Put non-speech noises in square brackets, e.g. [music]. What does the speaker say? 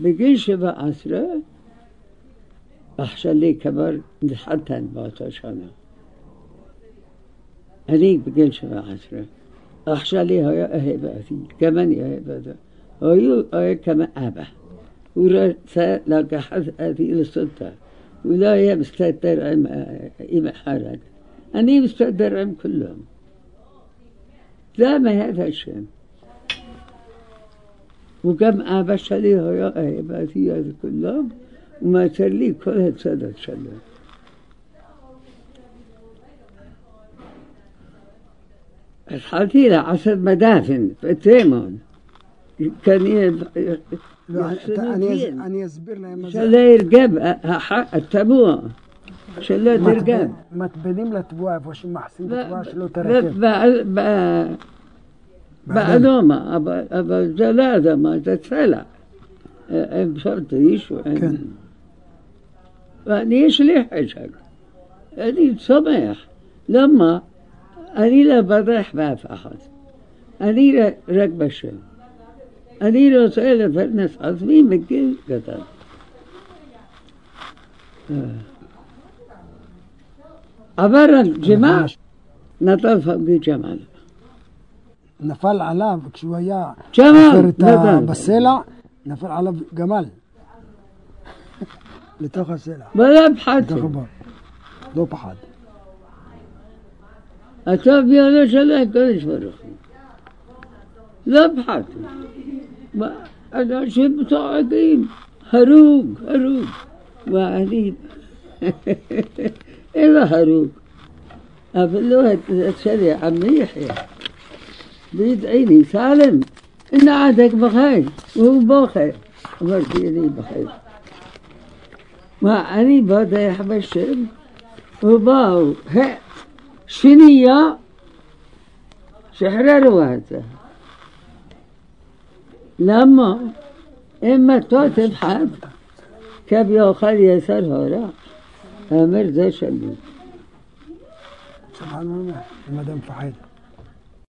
بגיל 17 אח שלי כבר התחתן באותה שנה. אני בגיל 17. אח שלי היה אוהב אותי, גם אני אוהב אותו. היו אוהב כמו אבא. הוא רצה לקחת אותי לסוטה. הוא לא היה מסתדר עם, עם אחד. אני מסתדר עם כולם. זה מהת השם. وجمع بشري هراء هباتية كلهم وما تلي كل الصدد شلون أصحابي له عشر مدافن في التيمون كان أن يصبر لهم شلا يرقب أه، أه، التبوع شلا ترقب. ما تبنيم لتبوع تبوع واش ما حسين واش لو تركب بعدوما أبا جلادة ما تتسلع إن صرت ليش وإن ليش لي حجك أني تسمح لما أني لا بضح باف أحد أني لا ركب الشم أني لا سأل فرنس عظمين بكل قطر. أه. أبرك جماعة نطلب جمال. نفل على شوية جمال بالسلع نفل على جمال. [laughs] لتاخذ سلع بلا بحد دو بحد أتاب يا ليش لا يكلش فرخي لا بحد ما أنا شبت عقيم هروب هروب ما عريب [laughs] إلا هروب أفلوها تسري عمي يحيى بيد عيني سالم. إن عادك بخير وهو بخير. قلت لي بخير. ما أني بدأ بشر وباو شنية شحرروا هذا لما إما توتب حد كاب يأخذ يسار هورا. أمر ذا شمي سبحان الله مدام فحيد